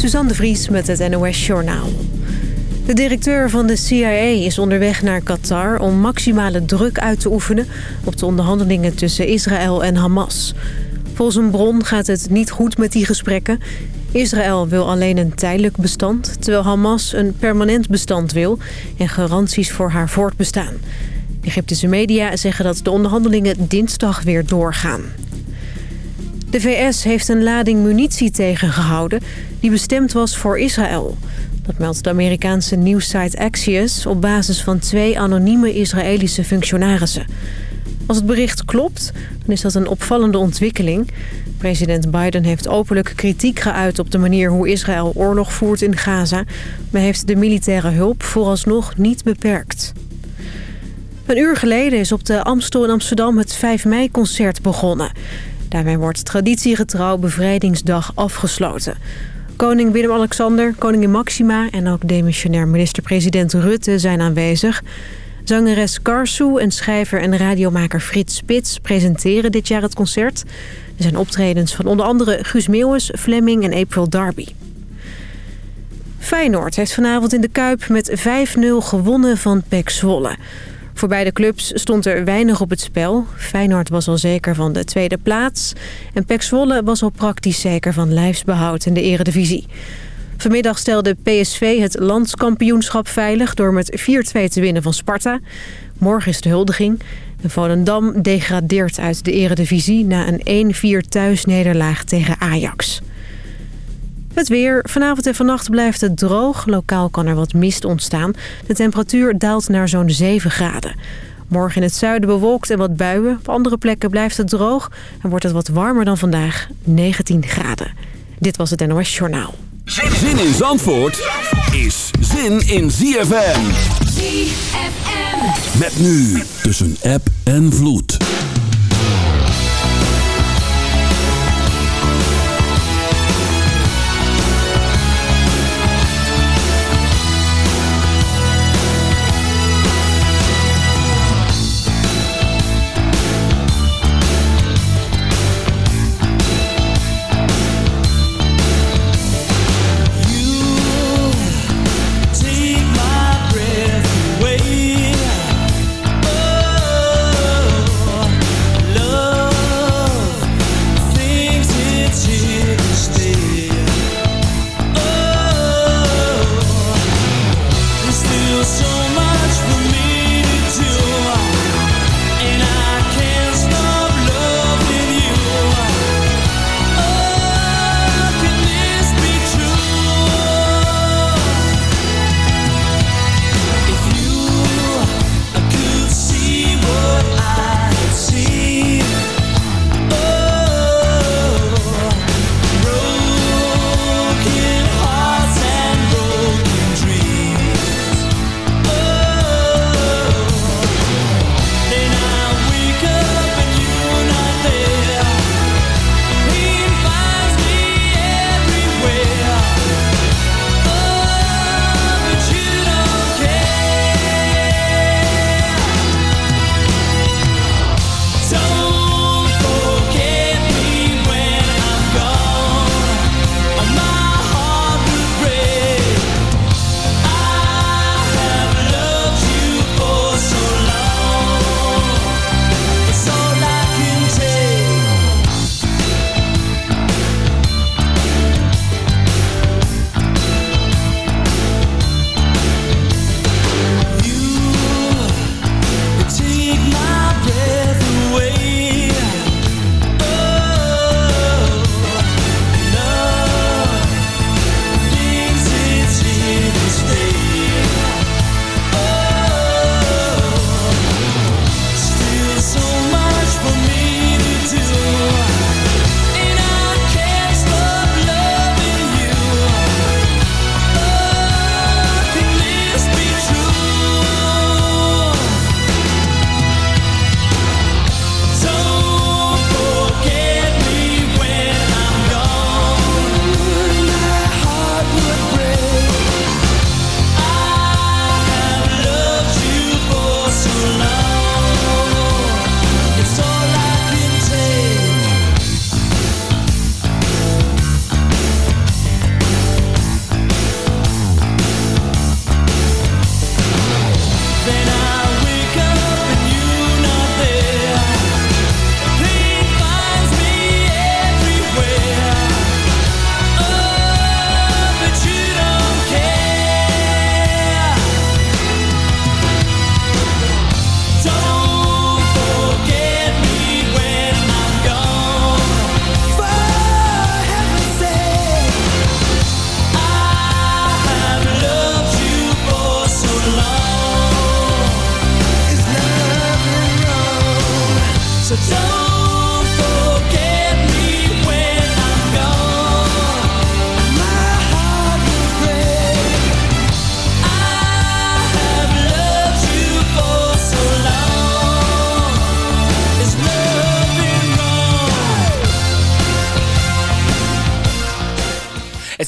Suzanne de Vries met het NOS Journaal. De directeur van de CIA is onderweg naar Qatar om maximale druk uit te oefenen... op de onderhandelingen tussen Israël en Hamas. Volgens een bron gaat het niet goed met die gesprekken. Israël wil alleen een tijdelijk bestand... terwijl Hamas een permanent bestand wil en garanties voor haar voortbestaan. Egyptische media zeggen dat de onderhandelingen dinsdag weer doorgaan. De VS heeft een lading munitie tegengehouden die bestemd was voor Israël. Dat meldt de Amerikaanse nieuwssite Axios op basis van twee anonieme Israëlische functionarissen. Als het bericht klopt, dan is dat een opvallende ontwikkeling. President Biden heeft openlijk kritiek geuit op de manier hoe Israël oorlog voert in Gaza... maar heeft de militaire hulp vooralsnog niet beperkt. Een uur geleden is op de Amstel in Amsterdam het 5 mei-concert begonnen. Daarmee wordt traditiegetrouw Bevrijdingsdag afgesloten. Koning Willem-Alexander, koningin Maxima en ook demissionair minister-president Rutte zijn aanwezig. Zangeres Karsu en schrijver en radiomaker Frits Spits presenteren dit jaar het concert. Er zijn optredens van onder andere Guus Meeuwis, Fleming en April Darby. Feyenoord heeft vanavond in de Kuip met 5-0 gewonnen van PEC Zwolle. Voor beide clubs stond er weinig op het spel. Feyenoord was al zeker van de tweede plaats. En PEC Zwolle was al praktisch zeker van lijfsbehoud in de eredivisie. Vanmiddag stelde PSV het landskampioenschap veilig... door met 4-2 te winnen van Sparta. Morgen is de huldiging. En Volendam degradeert uit de eredivisie... na een 1-4 thuisnederlaag tegen Ajax. Het weer. Vanavond en vannacht blijft het droog. Lokaal kan er wat mist ontstaan. De temperatuur daalt naar zo'n 7 graden. Morgen in het zuiden bewolkt en wat buien. Op andere plekken blijft het droog en wordt het wat warmer dan vandaag, 19 graden. Dit was het NOS Journaal. Zin in Zandvoort is zin in ZFM. ZFM. Met nu tussen app en vloed.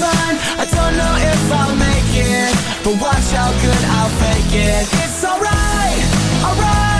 Sign. I don't know if I'll make it, but watch how good I'll fake it. It's alright, alright.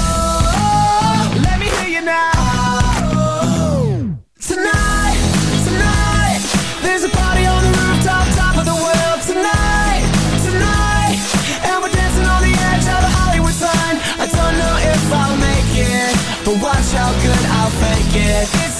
Fake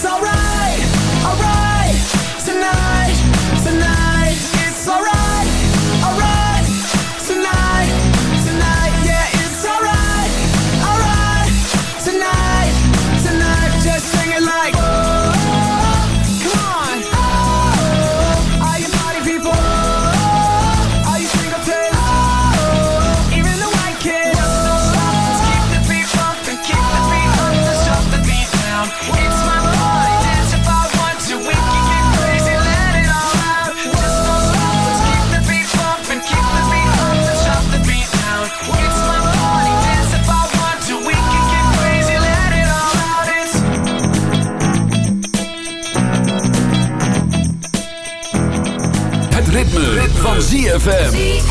van ZFM.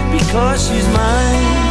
mine.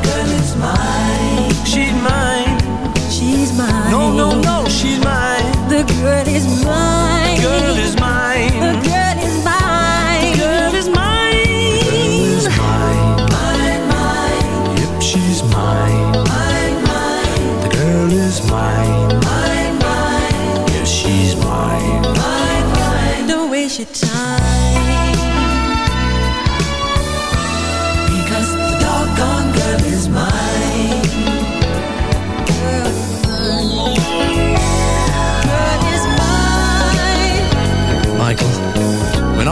is mine.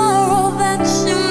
sorrow that you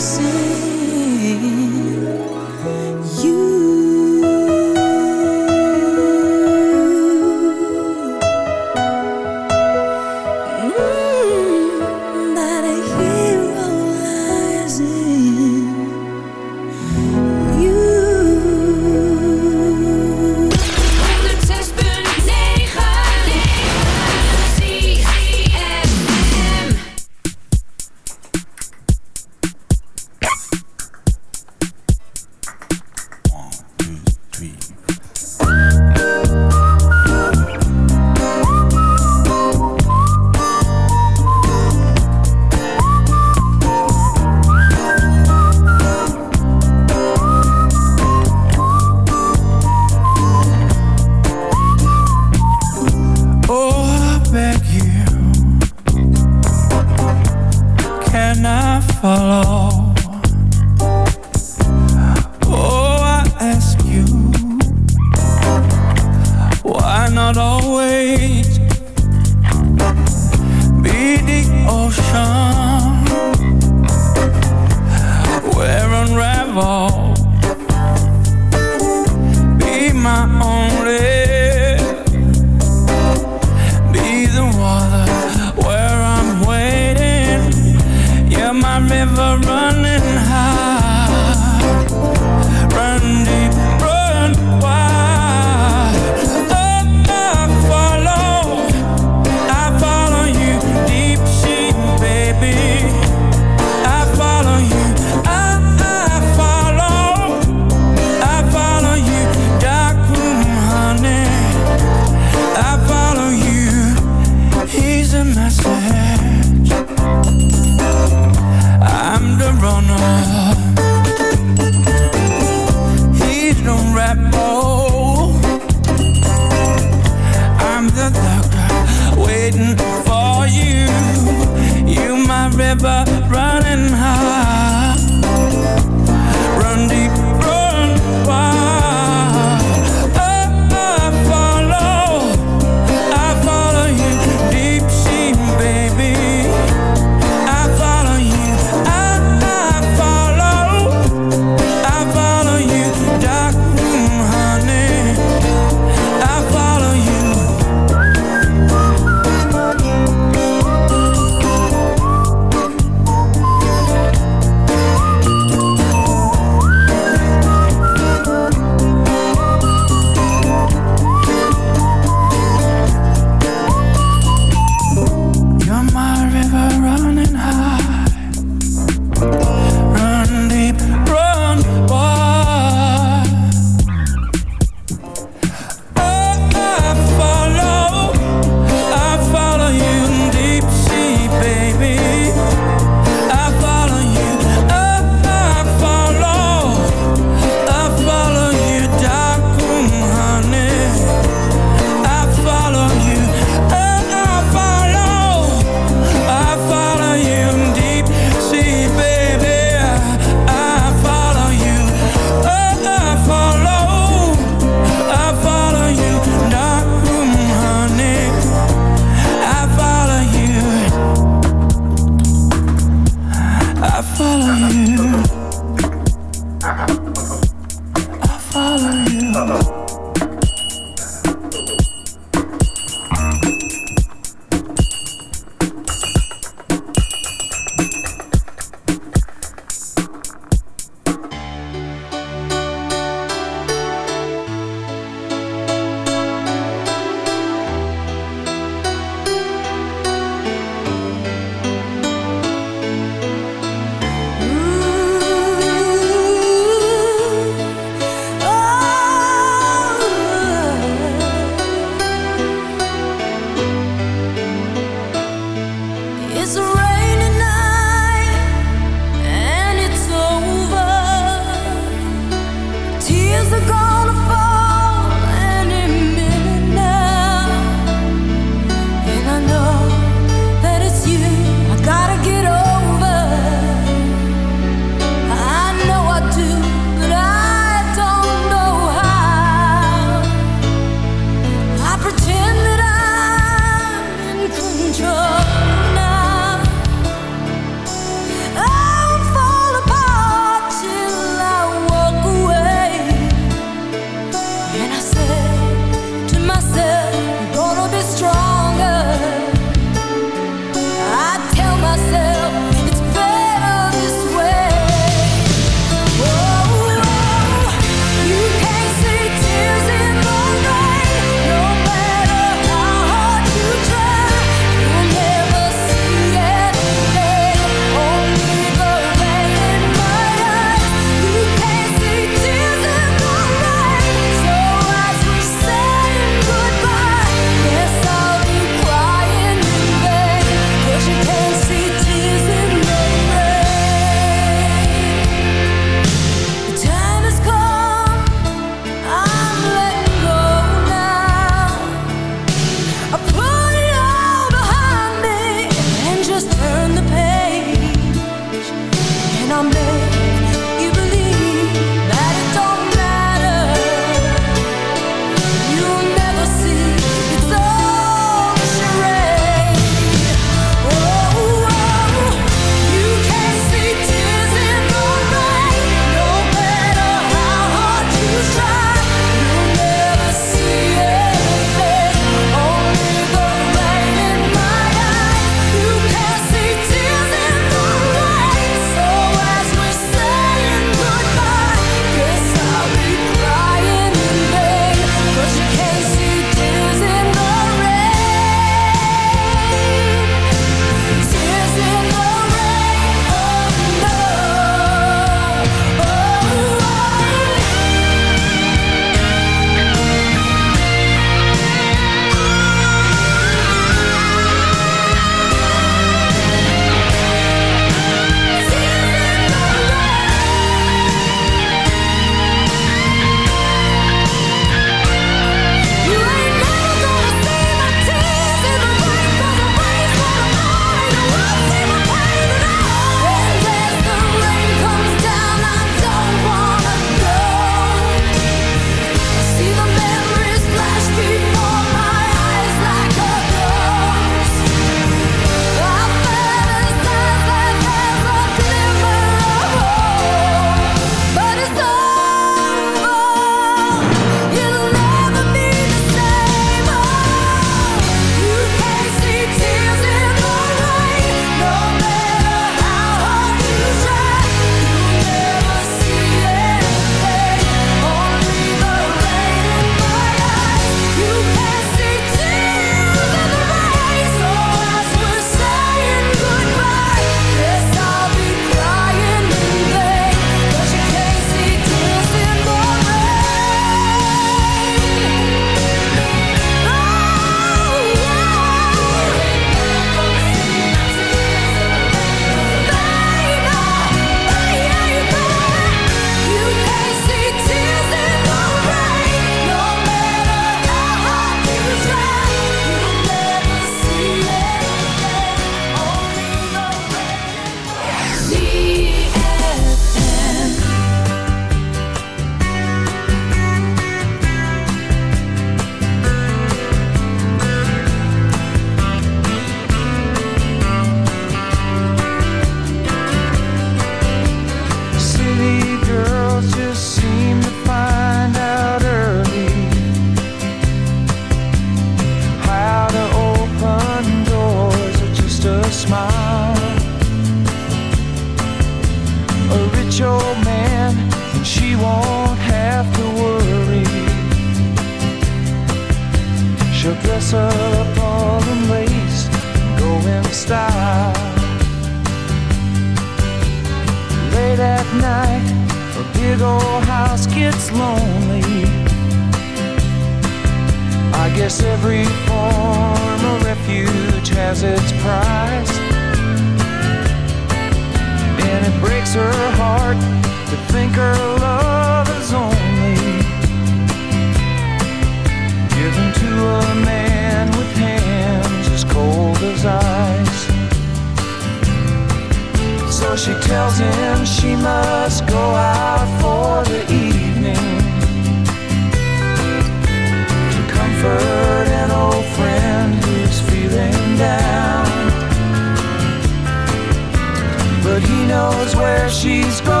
she's gone.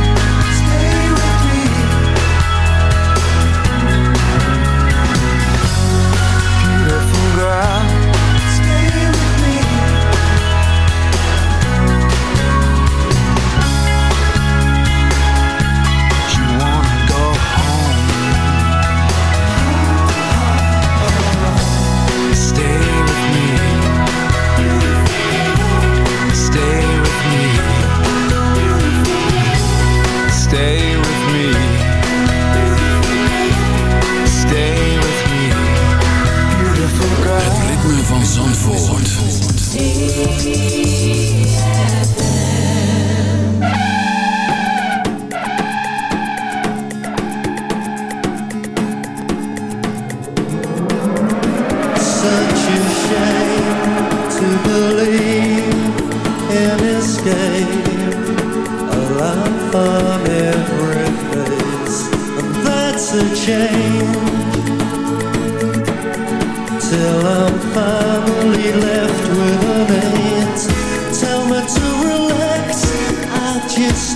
Zandvoort. Such a shame to believe in this game, a life on every face, and that's a change.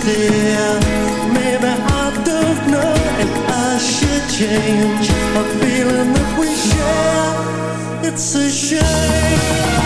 Maybe I don't know if I should change A feeling that we share. It's a shame.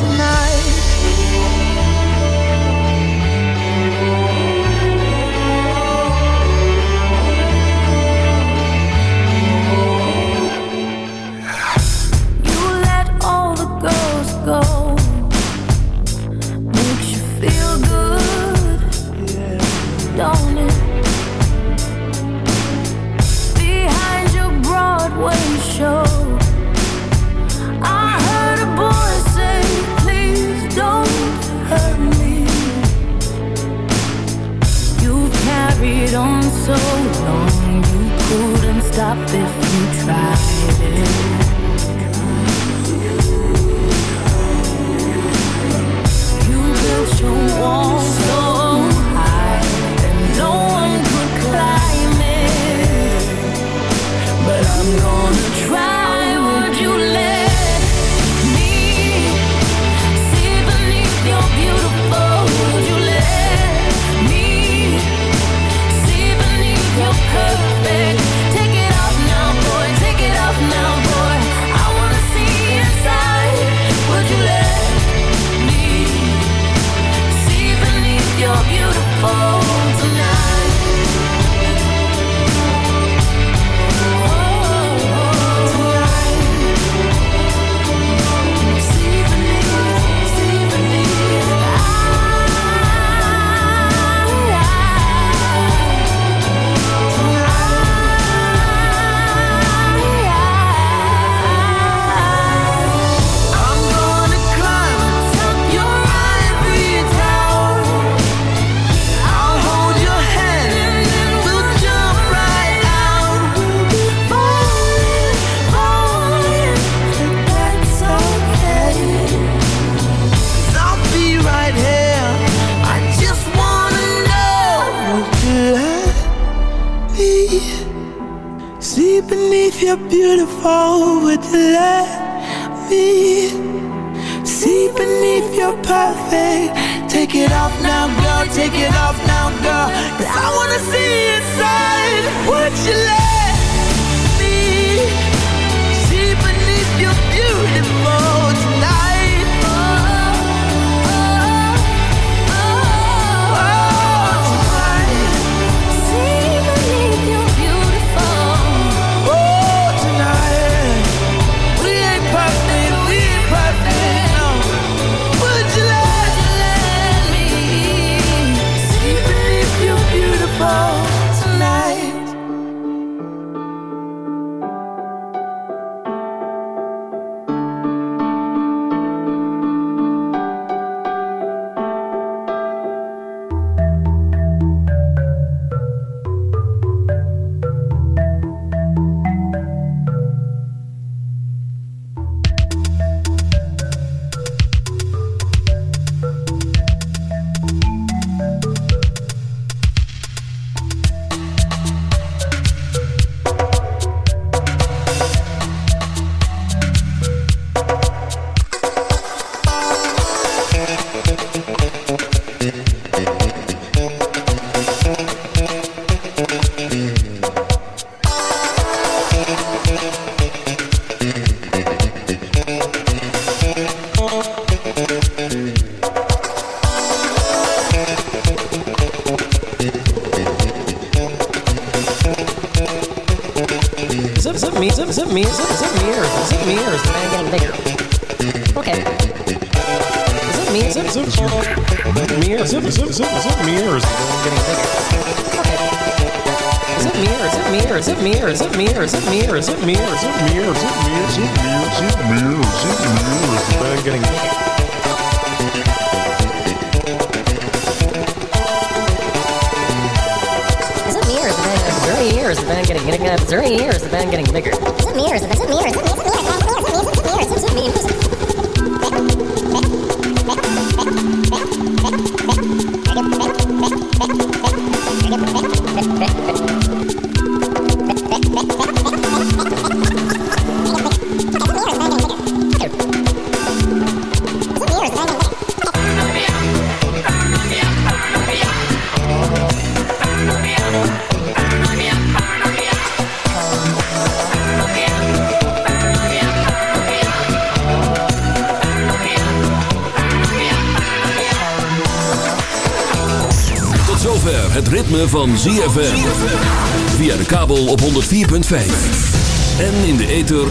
stop if you tried it. You